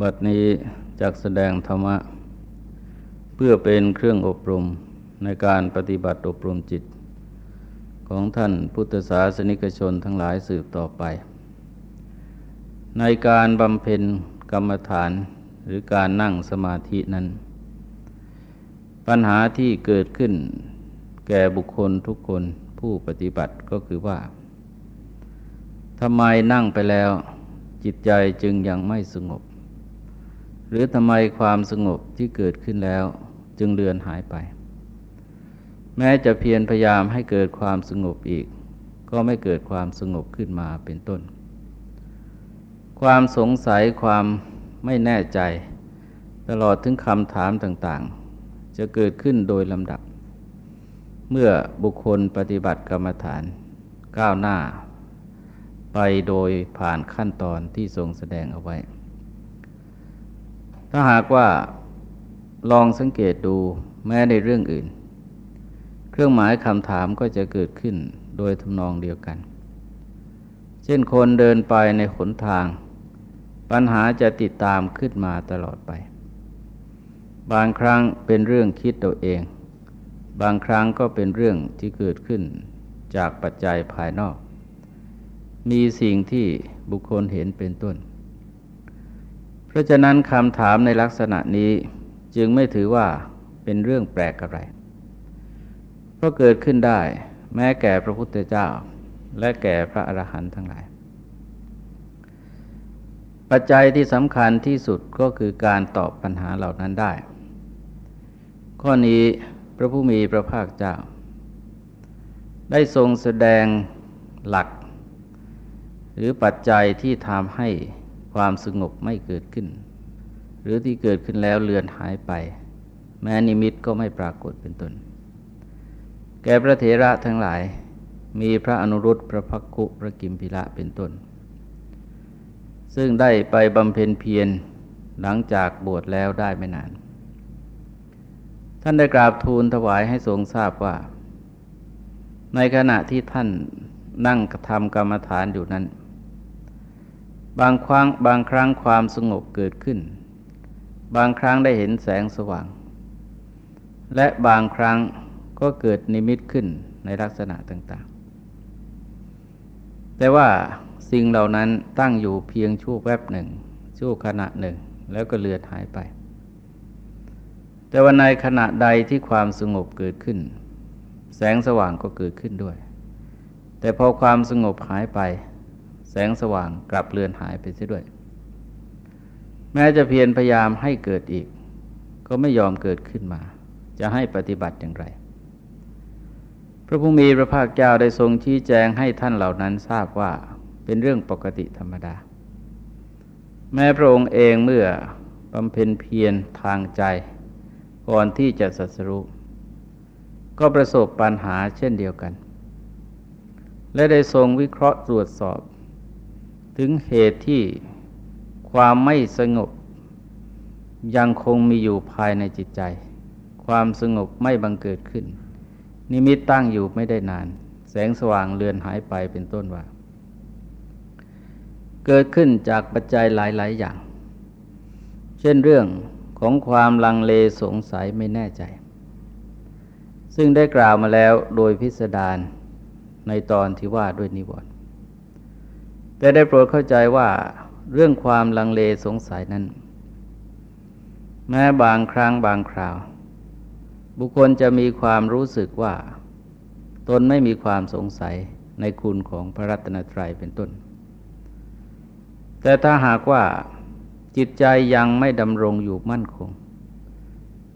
บัดนี้จักแสดงธรรมะ เพื่อเป็นเครื่องอบรมในการปฏิบัติอบรมจิต ของท่านพุทธศาสนิกชนทั้งหลายสืบต่อไป ในการบำเพ็ญกรรมฐานหรือการนั่งสมาธินั้น ปัญหาที่เกิดขึ้นแก่บุคคลทุกคนผู้ปฏิบัติก็คือว่าทำไมนั่งไปแล้วจิตใจจึงยังไม่สงบ หรือทำไมความสงบที่เกิดขึ้นแล้ว จึงเลือนหายไป แม้จะเพียรพยายามให้เกิดความสงบอีก ก็ไม่เกิดความสงบขึ้นมาเป็นต้น ความสงสัยความไม่แน่ใจ ตลอดถึงคำถามต่างๆ จะเกิดขึ้นโดยลำดับ เมื่อบุคคลปฏิบัติกรรมฐานก้าวหน้า ไปโดยผ่านขั้นตอนที่ทรงแสดงเอาไว้ ถ้าหากว่าลองสังเกตดูแม้ในเรื่องอื่น เครื่องหมายคำถามก็จะเกิดขึ้นโดยทำนองเดียวกัน เช่นคนเดินไปในขนทาง ปัญหาจะติดตามขึ้นมาตลอดไป บางครั้งเป็นเรื่องคิดตัวเอง บางครั้งก็เป็นเรื่องที่เกิดขึ้นจากปัจจัยภายนอก มีสิ่งที่บุคคลเห็นเป็นต้น ราะฉะนั้นคำถามในลักษณะนี้จึงไม่ถือว่าเป็นเรื่องแปลกอะไร เพราะเกิดขึ้นได้ แม้แก่พระพุทธเจ้า และแก่พระอรหันต์ทั้งหลาย ปัจจัยที่สำคัญที่สุดก็คือการตอบปัญหาเหล่านั้นได้ ข้อนี้พระผู้มีพระภาคเจ้า ได้ทรงแสดงหลัก หรือปัจจัยที่ทำให้ ความสงบไม่เกิดขึ้น หรือที่เกิดขึ้นแล้วเลือนหายไป แม้นิมิตก็ไม่ปรากฏเป็นต้นแก่พระเถระทั้งหลายมีพระอนุรุตพระพักคุพระกิมพิละเป็นต้น ซึ่งได้ไปบำเพ็ญเพียรหลังจากบวชแล้วได้ไม่นาน ท่านได้กราบทูลถวายให้ทรงทราบว่า ในขณะที่ท่านนั่งกระทำกรรมฐานอยู่นั้น บางครั้งบางครั้งความสงบเกิดขึ้น บางครั้งได้เห็นแสงสว่าง และบางครั้งก็เกิดนิมิตขึ้นในลักษณะต่าง ๆ แต่ว่าสิ่งเหล่านั้นตั้งอยู่เพียงชั่วแวบหนึ่ง ชั่วขณะหนึ่ง แล้วก็เลือนหายไป แต่ว่าในขณะใดที่ความสงบเกิดขึ้น แสงสว่างก็เกิดขึ้นด้วย แต่พอความสงบหายไป แสงสว่างกลับเลือนหายไปเสียด้วย แม้จะเพียรพยายามให้เกิดอีก ก็ไม่ยอมเกิดขึ้นมา จะให้ปฏิบัติอย่างไร พระผู้มีพระภาคเจ้าได้ทรงชี้แจงให้ท่านเหล่านั้นทราบว่าเป็นเรื่องปกติธรรมดา แม้พระองค์เองเมื่อบำเพ็ญเพียรทางใจ ก่อนที่จะสัสรุก็ประสบปัญหาเช่นเดียวกัน และได้ทรงวิเคราะห์ตรวจสอบ ถึงเหตุที่ความไม่สงบ ยังคงมีอยู่ภายในจิตใจ ความสงบไม่บังเกิดขึ้น นิมิตตั้งอยู่ไม่ได้นาน แสงสว่างเลือนหายไปเป็นต้นว่า เกิดขึ้นจากปัจจัยหลาย ๆ อย่าง เช่นเรื่องของความลังเลสงสัยไม่แน่ใจ ซึ่งได้กล่าวมาแล้วโดยพิสดารในตอนที่ว่าด้วยนิวรณ์ แต่ได้โปรดเข้าใจว่าเรื่องความลังเลสงสัยนั้น แม้บางครั้งบางคราว บุคคลจะมีความรู้สึกว่า ตนไม่มีความสงสัยในคุณของพระรัตนตรัยเป็นต้น แต่ถ้าหากว่าจิตใจยังไม่ดำรงอยู่มั่นคง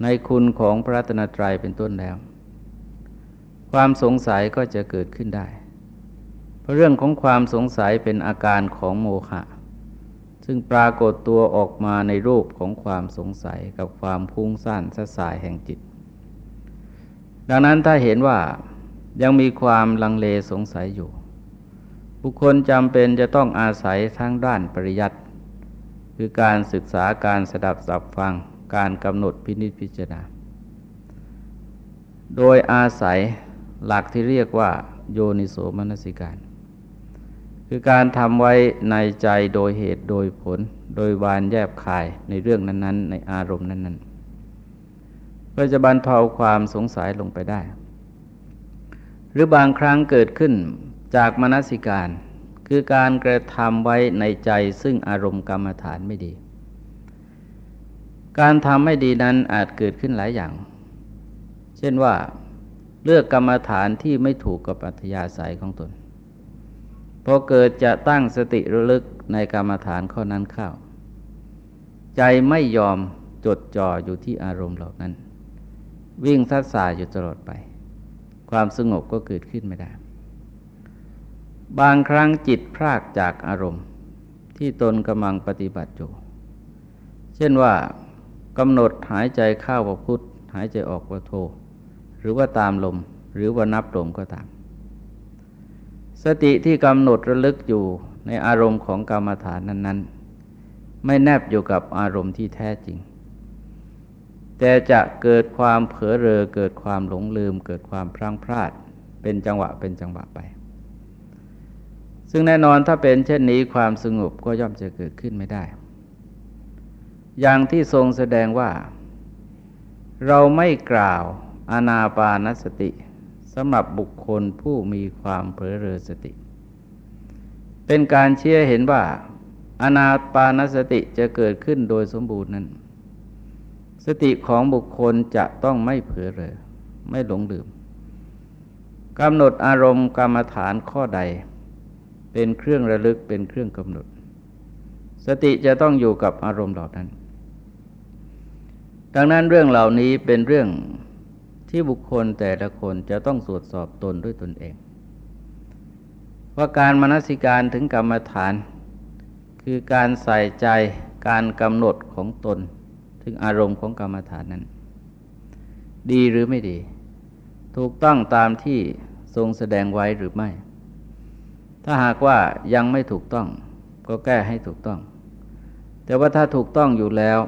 ในคุณของพระรัตนตรัยเป็นต้นแล้ว ความสงสัยก็จะเกิดขึ้นได้ เรื่องของความสงสัยเป็นอาการของโมหะ ซึ่งปรากฏตัวออกมาในรูปของความสงสัยกับความพุ่งสั้นสสายแห่งจิต ดังนั้นถ้าเห็นว่ายังมีความลังเลสงสัยอยู่ บุคคลจำเป็นจะต้องอาศัยทั้งด้านปริยัติคือการศึกษาการสดับสับฟังการกำหนดพินิจพิจารณา โดยอาศัยหลักที่เรียกว่าโยนิโสมนสิการ คือการทำไว้ในใจโดยเหตุโดยผล โดยวานแยบคายในเรื่องนั้น ๆ ในอารมณ์นั้น ๆ ก็จะบรรเทาความสงสัยลงไปได้ หรือบางครั้งเกิดขึ้นจากมนสิการ คือการกระทำไว้ในใจซึ่งอารมณ์กรรมฐานไม่ดี การทำไม่ดีนั้นอาจเกิดขึ้นหลายอย่าง เช่นว่าเลือกกรรมฐานที่ไม่ถูกกับอัธยาศัยของตน พอเกิดจะตั้งสติระลึกในกรรมฐานข้อนั้นเข้า ใจไม่ยอมจดจ่ออยู่ที่อารมณ์เหล่านั้น วิ่งทัดสายอยู่ตลอดไป ความสงบก็เกิดขึ้นไม่ได้ บางครั้งจิตพรากจากอารมณ์ที่ตนกำลังปฏิบัติอยู่เช่นว่ากำหนดหายใจเข้าว่าพุทหายใจออกว่าโท หรือว่าตามลมหรือว่านับลมก็ตาม สติที่กำหนดระลึกอยู่ในอารมณ์ของกรรมฐานนั้น ๆ ไม่แนบอยู่กับอารมณ์ที่แท้จริง แต่จะเกิดความเผลอเรอเกิดความหลงลืม เกิดความพลั้งพลาด เป็นจังหวะเป็นจังหวะไป ซึ่งแน่นอนถ้าเป็นเช่นนี้ความสงบก็ย่อมจะเกิดขึ้นไม่ได้ อย่างที่ทรงแสดงว่า เราไม่กล่าวอนาปานสติำหรับบุคคลผู้มีความเผลอเรอสติ เป็นการเชื่อเห็นว่าอนาปานสติจะเกิดขึ้นโดยสมบูรณ์นั้น สติของบุคคลจะต้องไม่เผลอเรอไม่หลงลืมกำหนดอารมณ์กรรมฐานข้อใด เป็นเครื่องระลึกเป็นเครื่องกำหนด สติจะต้องอยู่กับอารมณ์เหล่านั้น ดังนั้นเรื่องเหล่านี้เป็นเรื่อง ที่บุคคลแต่ละคนจะต้องตรวจสอบตนด้วยตนเอง ว่าการมนสิการถึงกรรมฐาน คือการใส่ใจการกำหนดของตน ถึงอารมณ์ของกรรมฐานนั้น ดีหรือไม่ดี ถูกต้องตามที่ทรงแสดงไว้หรือไม่ ถ้าหากว่ายังไม่ถูกต้อง ก็แก้ให้ถูกต้อง แต่ว่าถ้าถูกต้องอยู่แล้ว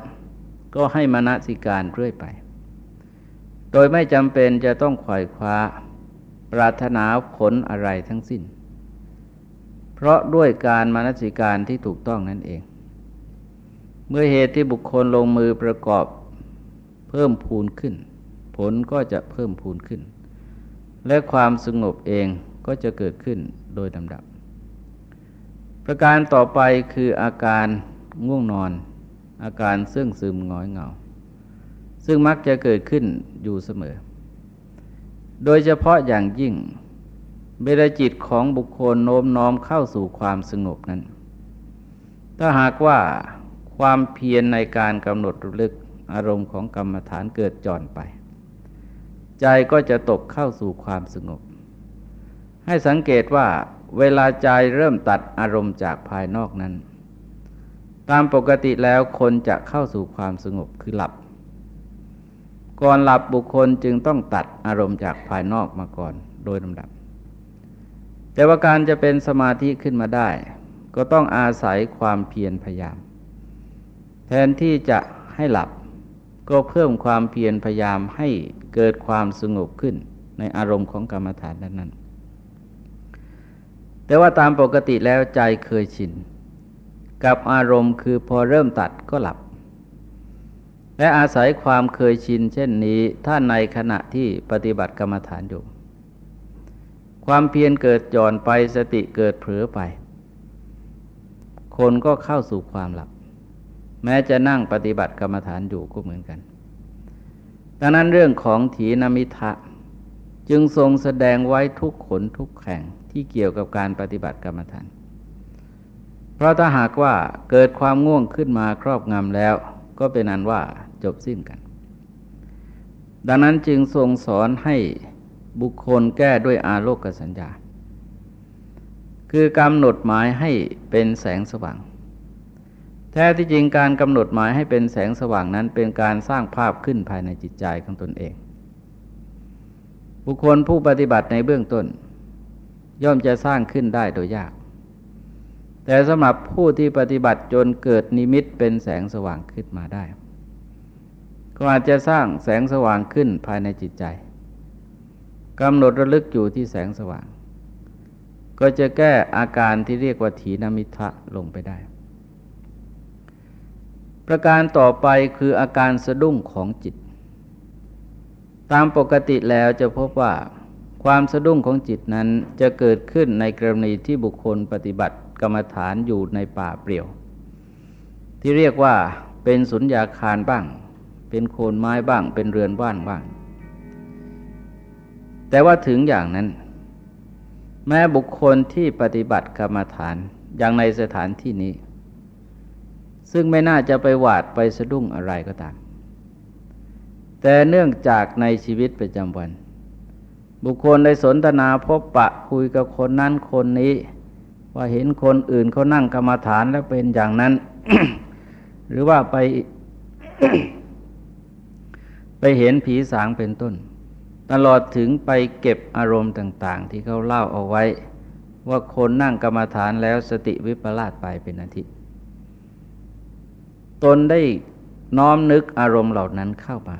ก็ให้มนสิการเรื่อยไป โดยไม่จำเป็นจะต้องขวายคว้า ปรารถนาผลอะไรทั้งสิ้น เพราะด้วยการมานสิการที่ถูกต้องนั่นเอง เมื่อเหตุที่บุคคลลงมือประกอบเพิ่มพูนขึ้น ผลก็จะเพิ่มพูนขึ้น และความสงบเองก็จะเกิดขึ้นโดยลำดับ ประการต่อไปคืออาการง่วงนอน อาการเสื่องซึมงอยเหงา ซึ่งมักจะเกิดขึ้นอยู่เสมอ โดยเฉพาะอย่างยิ่งเบลจิตของบุคคลโน้มน้อมเข้าสู่ความสงบนั้น ถ้าหากว่าความเพียรในการกำหนดรลึกอารมณ์ของกรรมฐานเกิดจอนไป ใจก็จะตกเข้าสู่ความสงบ ให้สังเกตว่าเวลาใจเริ่มตัดอารมณ์จากภายนอกนั้น ตามปกติแล้วคนจะเข้าสู่ความสงบคือหลับ ก่อนหลับบุคคลจึงต้องตัดอารมณ์จากภายนอกมาก่อนโดยลำดับ แต่ว่าการจะเป็นสมาธิขึ้นมาได้ ก็ต้องอาศัยความเพียรพยายาม แทนที่จะให้หลับ ก็เพิ่มความเพียรพยายามให้เกิดความสงบขึ้นในอารมณ์ของกรรมฐานนั้น แต่ว่าตามปกติแล้วใจเคยชิน กับอารมณ์คือพอเริ่มตัดก็หลับ และอาศัยความเคยชินเช่นนี้ ถ้าในขณะที่ปฏิบัติกรรมฐานอยู่ ความเพียรเกิดจอนไปสติเกิดเผลอไป คนก็เข้าสู่ความหลับ แม้จะนั่งปฏิบัติกรรมฐานอยู่ก็เหมือนกัน ดังนั้นเรื่องของถีนมิทะจึงทรงแสดงไว้ทุกขนทุกแข่งที่เกี่ยวกับการปฏิบัติกรรมฐาน เพราะถ้าหากว่าเกิดความง่วงขึ้นมาครอบงำแล้ว ก็เป็นอันว่า จบสิ้นกัน ดังนั้นจึงทรงสอนให้บุคคลแก้ด้วยอาโลกสัญญา คือกำหนดหมายให้เป็นแสงสว่าง แท้ที่จริงการกำหนดหมายให้เป็นแสงสว่างนั้นเป็นการสร้างภาพขึ้นภายในจิตใจของตนเอง บุคคลผู้ปฏิบัติในเบื้องต้น ย่อมจะสร้างขึ้นได้โดยยาก แต่สำหรับผู้ที่ปฏิบัติจนเกิดนิมิตเป็นแสงสว่างขึ้นมาได้ ก็อาจจะสร้างแสงสว่างขึ้นภายในจิตใจกำหนดระลึกอยู่ที่แสงสว่าง ก็จะแก้อาการที่เรียกว่าถีนมิทะลงไปได้ ประการต่อไปคืออาการสะดุ้งของจิต ตามปกติแล้วจะพบว่าความสะดุ้งของจิตนั้นจะเกิดขึ้นในกรณีที่บุคคลปฏิบัติกรรมฐานอยู่ในป่าเปลี่ยว ที่เรียกว่าเป็นสุญญาคารบ้าง เป็นโคนไม้บ้าง เป็นเรือนว่านบ้าง แต่ว่าถึงอย่างนั้น แม้บุคคลที่ปฏิบัติกรรมฐานอย่างในสถานที่นี้ ซึ่งไม่น่าจะไปหวาดไปสะดุ้งอะไรก็ตาม แต่เนื่องจากในชีวิตประจำวัน บุคคลได้สนทนาพบปะคุยกับคนนั้นคนนี้ว่าเห็นคนอื่นเขานั่งกรรมฐานแล้วเป็นอย่างนั้น หรือว่าไป ไปเห็นผีสางเป็นต้น ตลอดถึงไปเก็บอารมณ์ต่าง ๆ ที่เขาเล่าเอาไว้ ว่าคนนั่งกรรมฐานแล้วสติวิปลาสไปเป็นอาทิตย์ตนได้น้อมนึกอารมณ์เหล่านั้นเข้ามา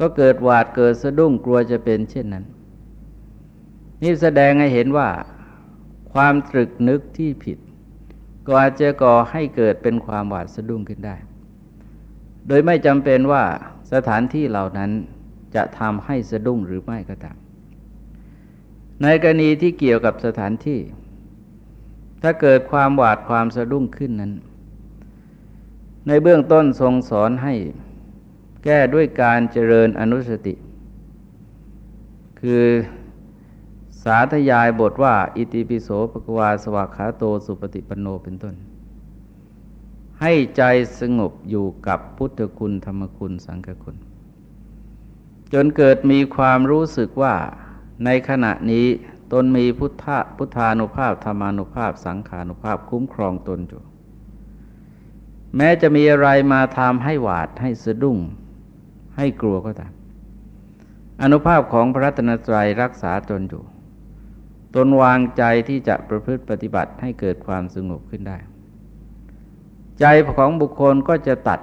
ก็เกิดหวาดเกิดสะดุ้งกลัวจะเป็นเช่นนั้น นี่แสดงให้เห็นว่า ความตรึกนึกที่ผิด ก็อาจจะก่อให้เกิดเป็นความหวาดสะดุ้งขึ้นได้ โดยไม่จำเป็นว่า สถานที่เหล่านั้นจะทำให้สะดุ้งหรือไม่ก็ตาม ในกรณีที่เกี่ยวกับสถานที่ ถ้าเกิดความหวาดความสะดุ้งขึ้นนั้น ในเบื้องต้นทรงสอนให้แก้ด้วยการเจริญอนุสติ คือสาธยายบทว่า อิติปิโสภควาสวากขาโตสุปฏิปโนเป็นต้น ให้ใจสงบอยู่กับพุทธคุณธรรมคุณสังฆคุณ จนเกิดมีความรู้สึกว่าในขณะนี้ตนมีพุทธพุทธานุภาพธรรมานุภาพ สังขานุภาพคุ้มครองตนอยู่ แม้จะมีอะไรมาทำให้หวาดให้สะดุ้ง ให้กลัวก็ตามอนุภาพของพระรัตนตรัยรักษาตนอยู่ ตนวางใจที่จะประพฤติปฏิบัติให้เกิดความสงบขึ้นได้ ใจของบุคคลก็จะตัด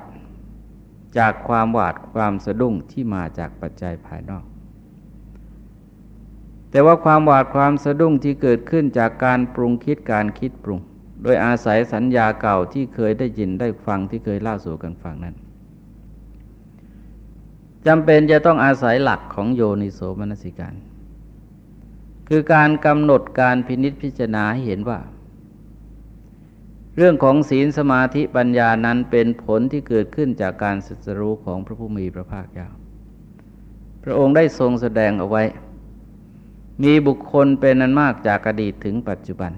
จากความหวาดความสะดุ้งที่มาจากปัจจัยภายนอก แต่ว่าความหวาดความสะดุ้งที่เกิดขึ้นจากการปรุงคิดการคิดปรุง โดยอาศัยสัญญาเก่าที่เคยได้ยินได้ฟังที่เคยเล่าสู่กันฟังนั้นจำเป็นจะต้องอาศัยหลักของโยนิโสมนสิการ คือการกำหนดการพินิษพิจารณาเห็นว่า เรื่องของศีลสมาธิปัญญานั้นเป็นผลที่เกิดขึ้นจากการศึกษารู้ของพระผู้มีพระภาคเจ้า พระองค์ได้ทรงแสดงเอาไว้ มีบุคคลเป็นนันมากจากอดีตถึงปัจจุบัน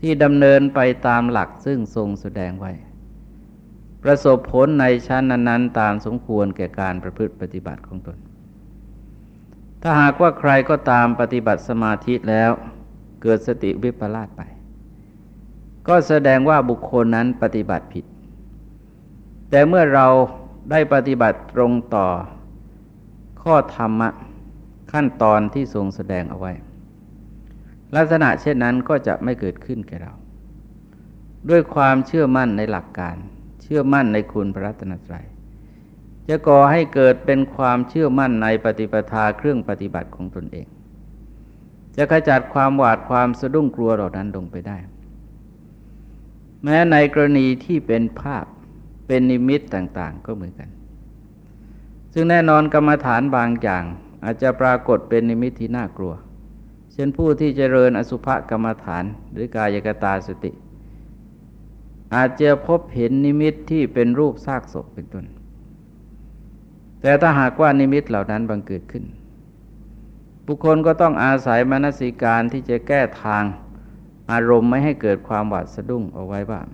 ที่ดำเนินไปตามหลักซึ่งทรงแสดงไว้ ประสบผลในชั้นนั้นๆ ตามสมควรแก่การประพฤติปฏิบัติของตน ถ้าหากว่าใครก็ตามปฏิบัติสมาธิแล้ว เกิดสติวิปลาสไป ก็แสดงว่าบุคคลนั้นปฏิบัติผิด แต่เมื่อเราได้ปฏิบัติตรงต่อ ข้อธรรมะขั้นตอนที่ทรงแสดงเอาไว้ ลักษณะเช่นนั้นก็จะไม่เกิดขึ้นแก่เรา ด้วยความเชื่อมั่นในหลักการ เชื่อมั่นในคุณพระรัตนตรัยจะก่อให้เกิดเป็นความเชื่อมั่นในปฏิปทาเครื่องปฏิบัติของตนเอง จะขจัดความหวาดความสะดุ้งกลัวเหล่านั้นลงไปได้ แม้ในกรณีที่เป็นภาพเป็นนิมิตต่างๆ ก็เหมือนกัน ซึ่งแน่นอนกรรมฐานบางอย่าง อาจจะปรากฏเป็นนิมิตที่น่ากลัว เช่นผู้ที่เจริญอสุภกรรมฐานหรือกายกตาสติ อาจจะพบเห็นนิมิตที่เป็นรูปซากศพเป็นต้น แต่ถ้าหากว่านิมิตเหล่านั้นบังเกิดขึ้น บุคคลก็ต้องอาศัยมนสิการที่จะแก้ทาง อารมณ์ไม่ให้เกิดความหวาดสะดุ้งเอาไว้บ้าง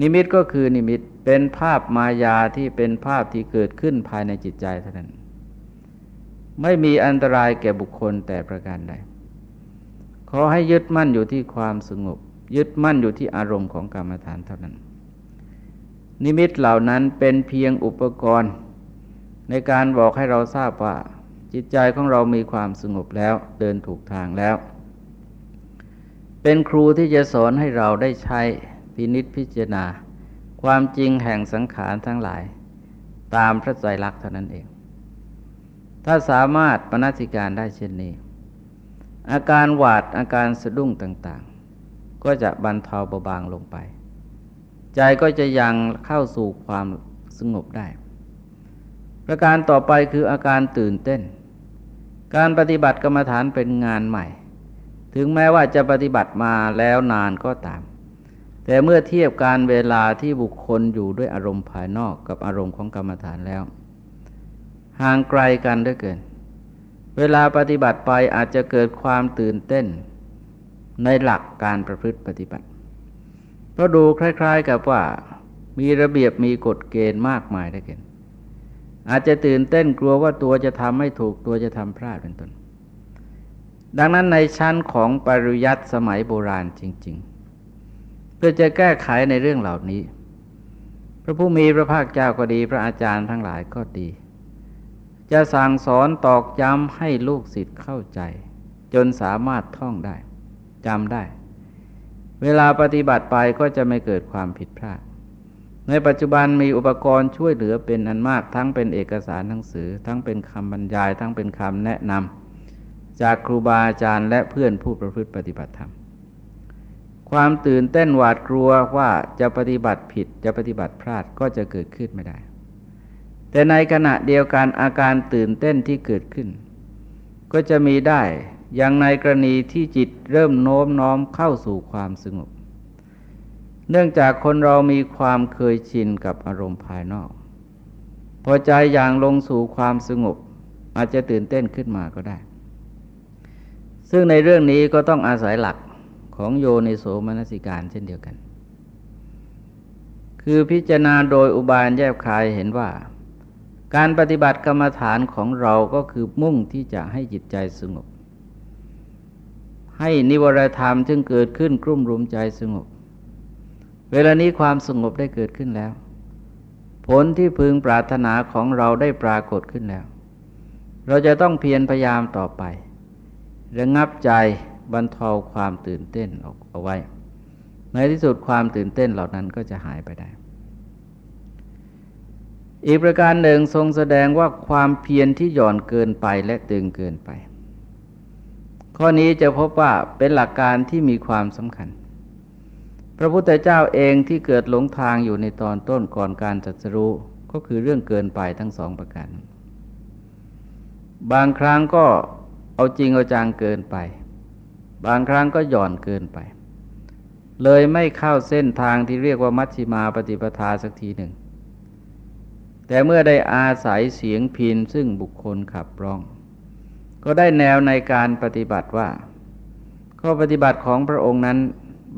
นิมิตก็คือนิมิตเป็นภาพมายาที่เป็นภาพที่เกิดขึ้นภายในจิตใจเท่านั้น ไม่มีอันตรายแก่บุคคลแต่ประการใด ขอให้ยึดมั่นอยู่ที่ความสงบ ยึดมั่นอยู่ที่อารมณ์ของกรรมฐานเท่านั้น นิมิตเหล่านั้นเป็นเพียงอุปกรณ์ ในการบอกให้เราทราบว่าจิตใจของเรามีความสงบแล้วเดินถูกทางแล้ว เป็นครูที่จะสอนให้เราได้ใช้พินิษพิจารณา ความจริงแห่งสังขารทั้งหลาย ตามพระไตรลักษณ์เท่านั้นเอง ถ้าสามารถปฏิการได้เช่นนี้ อาการหวาดอาการสะดุ้งต่างๆ ก็จะบรรเทาเบาบางลงไป ใจก็จะยังเข้าสู่ความสงบได้ ประการต่อไปคืออาการตื่นเต้น การปฏิบัติกรรมฐานเป็นงานใหม่ ถึงแม้ว่าจะปฏิบัติมาแล้วนานก็ตาม แต่เมื่อเทียบการเวลาที่บุคคลอยู่ด้วยอารมณ์ภายนอกกับอารมณ์ของกรรมฐานแล้ว ห่างไกลกันด้วยเกิน เวลาปฏิบัติไปอาจจะเกิดความตื่นเต้น ในหลักการประพฤติปฏิบัติ เพราะดูคล้าย ๆ กับว่ามีระเบียบมีกฎเกณฑ์มากมายได้เกินอาจจะตื่นเต้นกลัวว่าตัวจะทำไม่ถูกตัวจะทำพลาดเป็นต้น ดังนั้นในชั้นของปริยัติสมัยโบราณจริง ๆ เพื่อจะแก้ไขในเรื่องเหล่านี้ พระผู้มีพระภาคเจ้าก็ดี พระอาจารย์ทั้งหลายก็ดี จะสั่งสอนตอกย้ำให้ลูกศิษย์เข้าใจ จนสามารถท่องได้จำได้ เวลาปฏิบัติไปก็จะไม่เกิดความผิดพลาด ในปัจจุบันมีอุปกรณ์ช่วยเหลือเป็นอันมากทั้งเป็นเอกสารหนังสือ ทั้งเป็นคำบรรยาย ทั้งเป็นคำแนะนำ จากครูบาอาจารย์และเพื่อนผู้ประพฤติปฏิบัติธรรม ความตื่นเต้นหวาดกลัวว่าจะปฏิบัติผิดจะปฏิบัติพลาดก็จะเกิดขึ้นไม่ได้ แต่ในขณะเดียวกันอาการตื่นเต้นที่เกิดขึ้น ก็จะมีได้อย่างในกรณีที่จิตเริ่มโน้มน้อมเข้าสู่ความสงบ เนื่องจากคนเรามีความเคยชินกับอารมณ์ภายนอก พอใจอย่างลงสู่ความสงบ อาจจะตื่นเต้นขึ้นมาก็ได้ ซึ่งในเรื่องนี้ก็ต้องอาศัยหลักของโยนิโสมนสิการเช่นเดียวกัน คือพิจารณาโดยอุบายแยบคายเห็นว่า การปฏิบัติกรรมฐานของเราก็คือมุ่งที่จะให้จิตใจสงบ ให้นิวรธรรมจึงเกิดขึ้นกลุ่มรุมใจสงบ เวลานี้ความสงบได้เกิดขึ้นแล้ว ผลที่พึงปรารถนาของเราได้ปรากฏขึ้นแล้ว เราจะต้องเพียรพยายามต่อไป ระงับใจบรรเทาความตื่นเต้นออกเอาไว้ ในที่สุดความตื่นเต้นเหล่านั้นก็จะหายไปได้ อีกประการหนึ่งทรงแสดงว่าความเพียรที่หย่อนเกินไปและตึงเกินไป ข้อนี้จะพบว่าเป็นหลักการที่มีความสำคัญ พระพุทธเจ้าเองที่เกิดหลงทางอยู่ในตอนต้นก่อนการจัดสรู้ก็คือเรื่องเกินไปทั้งสองประการ บางครั้งก็ เอาจริงเอาจังเกินไป บางครั้งก็หย่อนเกินไป เลยไม่เข้าเส้นทางที่เรียกว่ามัชฌิมาปฏิปทาสักทีหนึ่ง แต่เมื่อได้อาศัยเสียงพินซึ่งบุคคลขับร้อง ก็ได้แนวในการปฏิบัติว่า ข้อปฏิบัติของพระองค์นั้น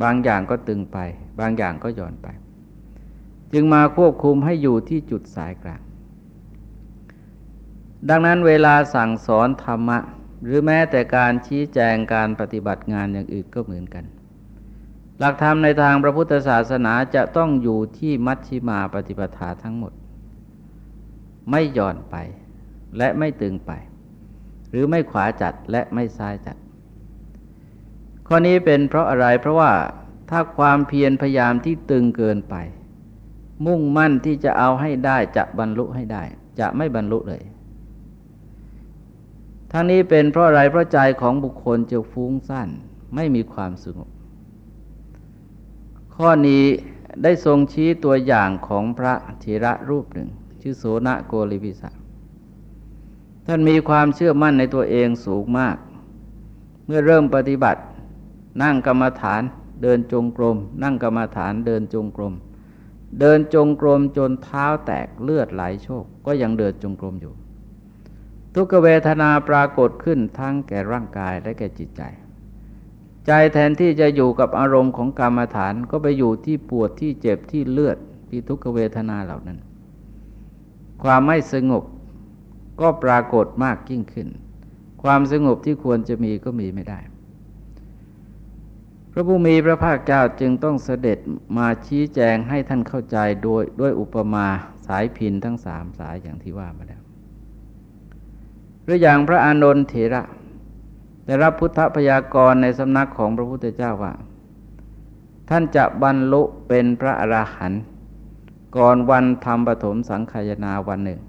บางอย่างก็ตึงไป บางอย่างก็หย่อนไป จึงมาควบคุมให้อยู่ที่จุดสายกลางดังนั้นเวลาสั่งสอนธรรมะ หรือแม้แต่การชี้แจงการปฏิบัติงานอย่างอื่นก็เหมือนกัน หลักธรรมในทางพระพุทธศาสนาจะต้องอยู่ที่มัชชิมาปฏิปทาทั้งหมด ไม่หย่อนไปและไม่ตึงไป หรือไม่ขวาจัดและไม่ซ้ายจัด ข้อนี้เป็นเพราะอะไรเพราะว่าถ้าความเพียรพยายามที่ตึงเกินไป มุ่งมั่นที่จะเอาให้ได้จะบรรลุให้ได้ จะไม่บรรลุเลย ทั้งนี้เป็นเพราะอะไรเพราะใจของบุคคลจะฟุ้งสั้นไม่มีความสงบ ข้อนี้ได้ทรงชี้ตัวอย่างของพระเถระรูปหนึ่ง ชื่อโสนโกริพิสะท่านมีความเชื่อมั่นในตัวเองสูงมาก เมื่อเริ่มปฏิบัติ นั่งกรรมฐานเดินจงกรม นั่งกรรมฐานเดินจงกรม เดินจงกรมจนเท้าแตกเลือดไหลโชก ก็ยังเดินจงกรมอยู่ ทุกเวทนาปรากฏขึ้นทั้งแก่ร่างกายและแก่จิตใจ ใจแทนที่จะอยู่กับอารมณ์ของกรรมฐานก็ไปอยู่ที่ปวดที่เจ็บที่เลือดที่ทุกเวทนาเหล่านั้น ความไม่สงบก็ปรากฏมากยิ่งขึ้น ความสงบที่ควรจะมีก็มีไม่ได้ พระผู้มีพระภาคเจ้าจึงต้องเสด็จมาชี้แจงให้ท่านเข้าใจโดยด้วยอุปมาสายพินทั้งสามสายอย่างที่ว่ามาแล้ว หรืออย่างพระอานนท์เถระ ได้รับพุทธพยากรในสำนักของพระพุทธเจ้าว่า ท่านจะบรรลุเป็นพระอราหันต์ก่อนวันทำปฐมสังขายนาวันหนึ่ง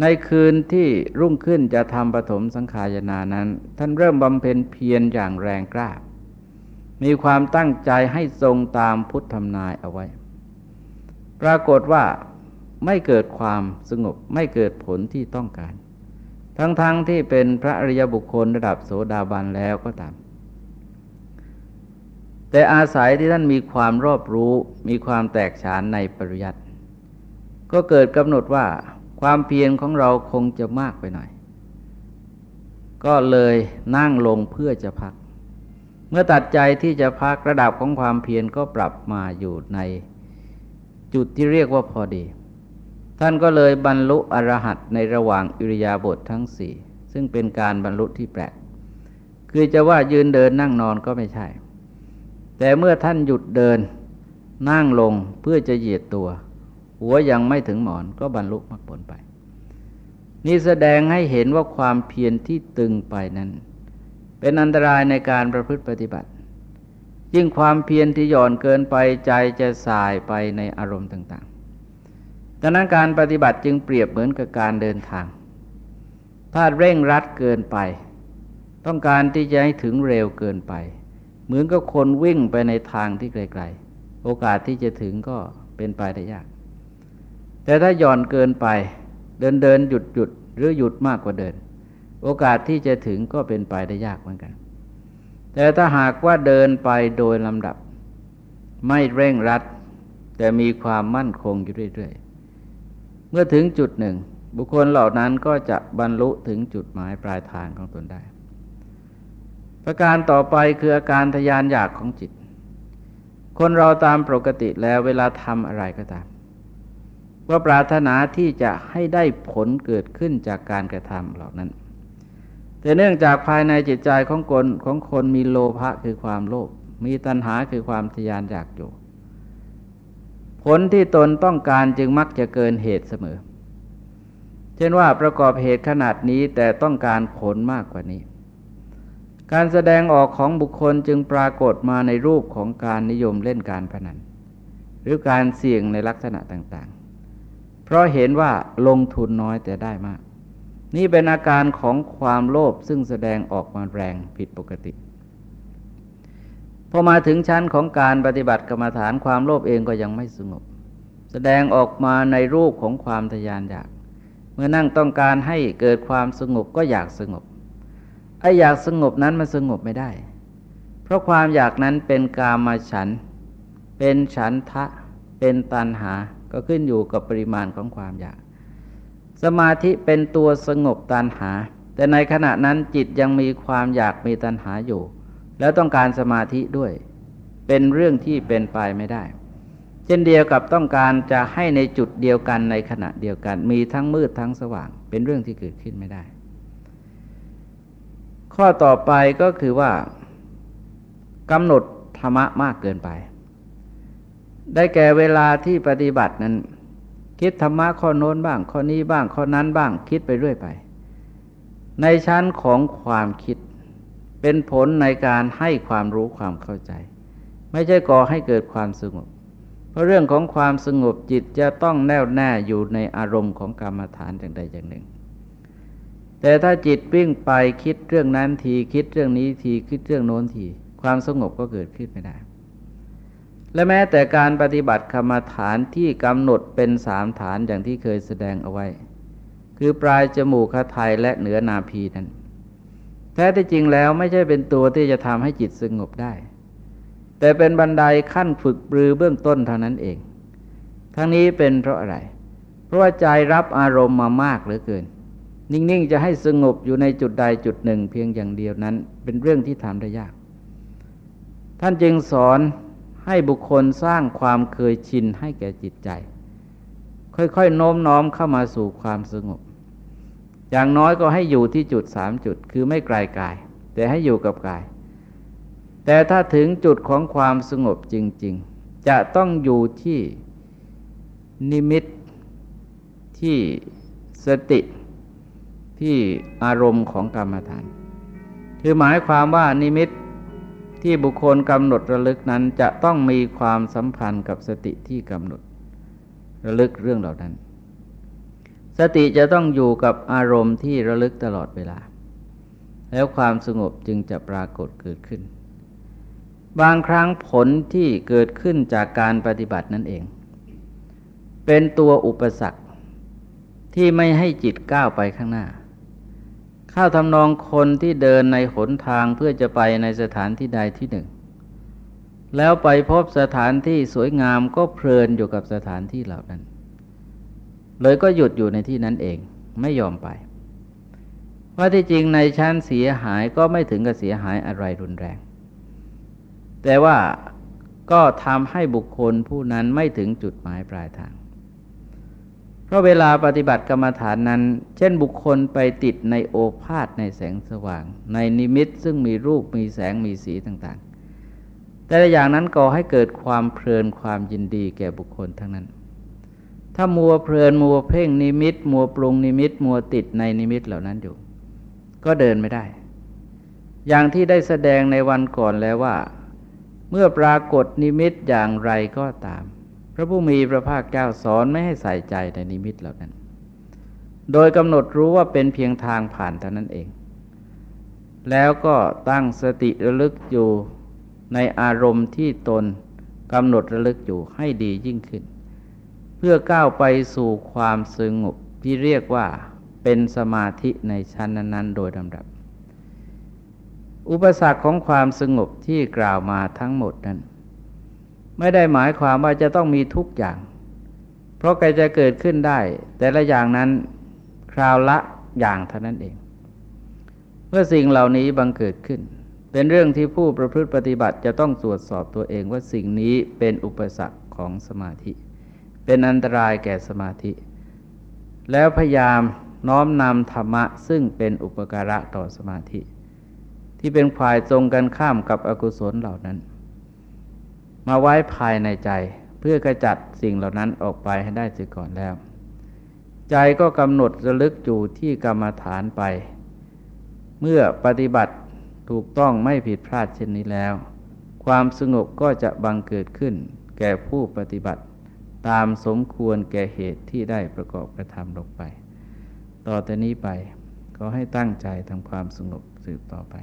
ในคืนที่รุ่งขึ้นจะทำปฐมสังขายนานั้น ท่านเริ่มบำเพ็ญเพียรอย่างแรงกล้า มีความตั้งใจให้ทรงตามพุทธธรรมนายเอาไว้ ปรากฏว่า ไม่เกิดความสงบไม่เกิดผลที่ต้องการ ทั้งๆทที่เป็นพระอริยบุคคลระดับโสดาบันแล้วก็ตาม แต่อาศัยที่ท่านมีความรอบรู้มีความแตกฉานในปริยัติก็เกิดกำหนดว่าความเพียรของเราคงจะมากไปหน่อย ก็เลยนั่งลงเพื่อจะพัก เมื่อตัดใจที่จะพักระดับของความเพียรก็ปรับมาอยู่ในจุดที่เรียกว่าพอดี ท่านก็เลยบรรลุอรหัตในระหว่างอิริยาบถททั้งสี่ซึ่งเป็นการบรรลุที่แปลก คือจะว่ายืนเดินนั่งนอนก็ไม่ใช่ แต่เมื่อท่านหยุดเดินนั่งลงเพื่อจะเหยียดตัว หัวยังไม่ถึงหมอนก็บรรลุมรรคผลไป นี่แสดงให้เห็นว่าความเพียรที่ตึงไปนั้น เป็นอันตรายในการประพฤติปฏิบัติ ยิ่งความเพียรที่หย่อนเกินไปใจจะสายไปในอารมณ์ต่างๆ ดังนั้นการปฏิบัติจึงเปรียบเหมือนกับการเดินทาง ถ้าเร่งรัดเกินไป ต้องการที่จะให้ถึงเร็วเกินไป เหมือนกับคนวิ่งไปในทางที่ไกลๆ โอกาสที่จะถึงก็เป็นไปได้ยาก แต่ถ้าหย่อนเกินไป เดินเดินหยุดหยุดหรือหยุดมากกว่าเดิน โอกาสที่จะถึงก็เป็นไปได้ยากเหมือนกัน แต่ถ้าหากว่าเดินไปโดยลำดับ ไม่เร่งรัด แต่มีความมั่นคงอยู่เรื่อยๆ เมื่อถึงจุดหนึ่ง บุคคลเหล่านั้นก็จะบรรลุถึงจุดหมายปลายทางของตนได้ ประการต่อไปคืออาการทยานอยากของจิต คนเราตามปกติแล้วเวลาทำอะไรก็ตามว่าปรารถนาที่จะให้ได้ผลเกิดขึ้นจากการกระทำเหล่านั้น แต่เนื่องจากภายในจิตใจของคนของคนมีโลภะคือความโลภมีตัณหาคือความทยานอยากอยู่ ลที่ตนต้องการจึงมักจะเกินเหตุเสมอ เช่นว่าประกอบเหตุขนาดนี้แต่ต้องการผลมากกว่านี้ การแสดงออกของบุคคลจึงปรากฏมาในรูปของการนิยมเล่นการพนัน หรือการเสี่ยงในลักษณะต่างๆ เพราะเห็นว่าลงทุนน้อยแต่ได้มาก นี่เป็นอาการของความโลภซึ่งแสดงออกมาแรงผิดปกติ พอมาถึงชั้นของการปฏิบัติกรรมฐานความโลภเองก็ยังไม่สงบ แสดงออกมาในรูปของความทยานอยาก เมื่อนั่งต้องการให้เกิดความสงบก็อยากสงบไอ้อยากสงบนั้นมันสงบไม่ได้ เพราะความอยากนั้นเป็นกามาฉัน เป็นฉันทะ เป็นตันหา ก็ขึ้นอยู่กับปริมาณของความอยาก สมาธิเป็นตัวสงบตันหา แต่ในขณะนั้นจิตยังมีความอยากมีตันหาอยู่ แล้วต้องการสมาธิด้วย เป็นเรื่องที่เป็นไปไม่ได้ เช่นเดียวกับต้องการจะให้ในจุดเดียวกันในขณะเดียวกัน มีทั้งมืดทั้งสว่าง เป็นเรื่องที่เกิดขึ้นไม่ได้ ข้อต่อไปก็คือว่ากำหนดธรรมะมากเกินไป ได้แก่เวลาที่ปฏิบัตินั้น คิดธรรมะข้อโน้นบ้าง ข้อนี้บ้าง ข้อนั้นบ้าง คิดไปเรื่อยไป ในชั้นของความคิด เป็นผลในการให้ความรู้ความเข้าใจ ไม่ใช่ก่อให้เกิดความสงบ เพราะเรื่องของความสงบจิตจะต้องแน่วแน่อยู่ในอารมณ์ของกรรมฐานอย่างใดอย่างหนึ่ง แต่ถ้าจิตวิ่งไปคิดเรื่องนั้นทีคิดเรื่องนี้ทีคิดเรื่องโน้นทีความสงบก็เกิดขึ้นไม่ได้ และแม้แต่การปฏิบัติกรรมฐานที่กำหนดเป็นสามฐานอย่างที่เคยแสดงเอาไว้ คือปลายจมูกขาไทยและเหนือนาพีนั้น แท้ที่จริงแล้วไม่ใช่เป็นตัวที่จะทำให้จิตสงบได้ แต่เป็นบันไดขั้นฝึกปรือเบื้องต้นเท่านั้นเอง ทั้งนี้เป็นเพราะอะไร เพราะว่าใจรับอารมณ์มามากเหลือเกิน นิ่งๆจะให้สงบอยู่ในจุดใดจุดหนึ่ง เพียงอย่างเดียวนั้น เป็นเรื่องที่ทำได้ยาก ท่านจึงสอนให้บุคคลสร้างความเคยชินให้แก่จิตใจ ค่อยๆโน้มน้อมเข้ามาสู่ความสงบ อย่างน้อยก็ให้อยู่ที่จุดสามจุด คือไม่ไกลกาย แต่ให้อยู่กับกาย แต่ถ้าถึงจุดของความสงบจริง ๆ จะต้องอยู่ที่นิมิตที่สติที่อารมณ์ของกรรมฐาน คือหมายความว่านิมิตที่บุคคลกำหนดระลึกนั้นจะต้องมีความสัมพันธ์กับสติที่กำหนดระลึกเรื่องเหล่านั้น สติจะต้องอยู่กับอารมณ์ที่ระลึกตลอดเวลา แล้วความสงบจึงจะปรากฏเกิดขึ้น บางครั้งผลที่เกิดขึ้นจากการปฏิบัตินั่นเอง เป็นตัวอุปสรรคที่ไม่ให้จิตก้าวไปข้างหน้า ข้าทำนองคนที่เดินในหนทางเพื่อจะไปในสถานที่ใดที่หนึ่ง แล้วไปพบสถานที่สวยงามก็เพลินอยู่กับสถานที่เหล่านั้น เลยก็หยุดอยู่ในที่นั้นเองไม่ยอมไป ว่าที่จริงในชั้นเสียหายก็ไม่ถึงกับเสียหายอะไรรุนแรง แต่ว่าก็ทำให้บุคคลผู้นั้นไม่ถึงจุดหมายปลายทาง เพราะเวลาปฏิบัติกรรมฐานนั้น เช่นบุคคลไปติดในโอภาษในแสงสว่าง ในนิมิตซึ่งมีรูปมีแสงมีสีต่าง ๆ แต่ละอย่างนั้นก่อให้เกิดความเพลินความยินดีแก่บุคคลทั้งนั้น ถ้ามัวเพลินมัวเพ่งนิมิต มัวปรุงนิมิต มัวติดในนิมิตเหล่านั้นอยู่ ก็เดินไม่ได้ อย่างที่ได้แสดงในวันก่อนแล้วว่า เมื่อปรากฏนิมิตอย่างไรก็ตาม พระผู้มีพระภาคเจ้าสอนไม่ให้ใส่ใจในนิมิตเหล่านั้น โดยกำหนดรู้ว่าเป็นเพียงทางผ่านเท่านั้นเอง แล้วก็ตั้งสติระลึกอยู่ในอารมณ์ที่ตนกำหนดระลึกอยู่ให้ดียิ่งขึ้น เพื่อก้าวไปสู่ความสงบที่เรียกว่าเป็นสมาธิในชั้นนั้น ๆ โดยลำดับ อุปสรรคของความสงบที่กล่าวมาทั้งหมดนั้น ไม่ได้หมายความว่าจะต้องมีทุกอย่าง เพราะกจะเกิดขึ้นได้ แต่ละอย่างนั้นคราวละอย่างเท่านั้นเอง เมื่อสิ่งเหล่านี้บังเกิดขึ้น เป็นเรื่องที่ผู้ประพฤติปฏิบัติจะต้องตรวจสอบตัวเองว่าสิ่งนี้เป็นอุปสรรคของสมาธิ เป็นอันตรายแก่สมาธิ แล้วพยายามน้อมนำธรรมะซึ่งเป็นอุปการะต่อสมาธิ ที่เป็นฝ่ายตรงกันข้ามกับอกุศลเหล่านั้น มาไว้ภายในใจเพื่อกระจัดสิ่งเหล่านั้นออกไปให้ได้เสียก่อนแล้ว ใจก็กำหนดระลึกอยู่ที่กรรมฐานไป เมื่อปฏิบัติถูกต้องไม่ผิดพลาดเช่นนี้แล้ว ความสงบก็จะบังเกิดขึ้นแก่ผู้ปฏิบัติ ตามสมควรแก่เหตุที่ได้ประกอบกระทำลงไป ต่อแต่นี้ไปก็ให้ตั้งใจทำความสงบสืบต่อไป